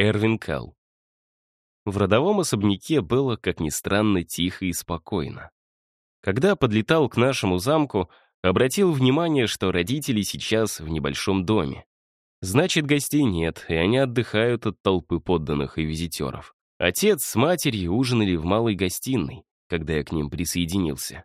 Эрвин Келл. В родовом особняке было, как ни странно, тихо и спокойно. Когда подлетал к нашему замку, обратил внимание, что родители сейчас в небольшом доме. Значит, гостей нет, и они отдыхают от толпы подданных и визитеров. Отец с матерью ужинали в малой гостиной, когда я к ним присоединился.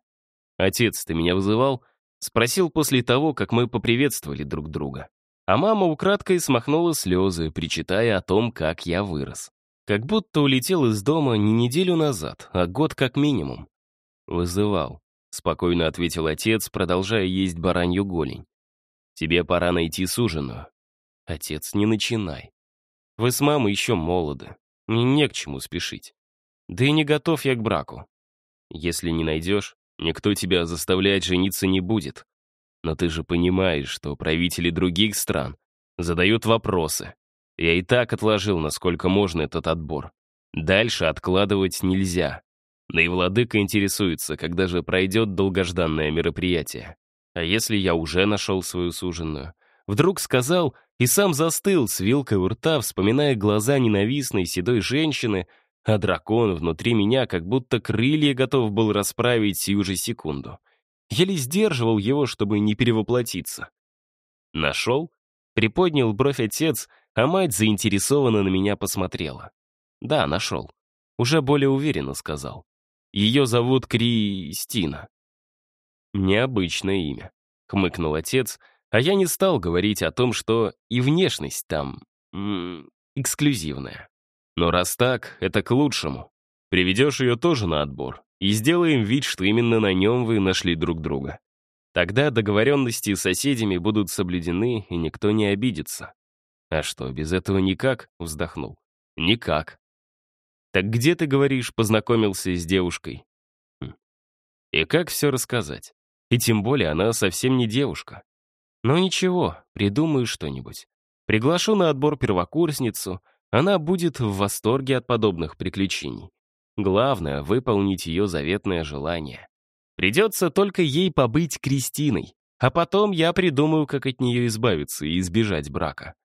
«Отец, ты меня вызывал?» Спросил после того, как мы поприветствовали друг друга. А мама украдкой смахнула слезы, причитая о том, как я вырос. Как будто улетел из дома не неделю назад, а год как минимум. «Вызывал», — спокойно ответил отец, продолжая есть баранью голень. «Тебе пора найти суженую». «Отец, не начинай. Вы с мамой еще молоды. Мне не к чему спешить. Да и не готов я к браку. Если не найдешь, никто тебя заставлять жениться не будет. Но ты же понимаешь, что правители других стран задают вопросы. Я и так отложил, насколько можно этот отбор. Дальше откладывать нельзя. Да и владыка интересуется, когда же пройдет долгожданное мероприятие. А если я уже нашел свою суженую? Вдруг сказал и сам застыл с вилкой у рта, вспоминая глаза ненавистной седой женщины, а дракон внутри меня как будто крылья готов был расправить сию же секунду. Еле сдерживал его, чтобы не перевоплотиться. «Нашел?» — приподнял бровь отец, а мать заинтересованно на меня посмотрела. «Да, нашел». Уже более уверенно сказал. «Ее зовут Кристина». «Необычное имя», — хмыкнул отец, а я не стал говорить о том, что и внешность там эксклюзивная. Но раз так, это к лучшему. Приведешь ее тоже на отбор, и сделаем вид, что именно на нем вы нашли друг друга. Тогда договоренности с соседями будут соблюдены, и никто не обидится. «А что, без этого никак?» — вздохнул. «Никак». «Так где, ты говоришь, познакомился с девушкой?» хм. «И как все рассказать? И тем более она совсем не девушка. Но ничего, придумаю что-нибудь. Приглашу на отбор первокурсницу, она будет в восторге от подобных приключений. Главное — выполнить ее заветное желание. Придется только ей побыть Кристиной, а потом я придумаю, как от нее избавиться и избежать брака.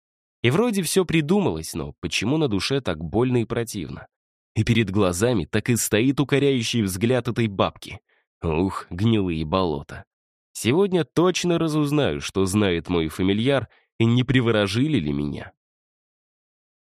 И вроде все придумалось, но почему на душе так больно и противно? И перед глазами так и стоит укоряющий взгляд этой бабки. Ух, гнилые болота. Сегодня точно разузнаю, что знает мой фамильяр, и не приворожили ли меня.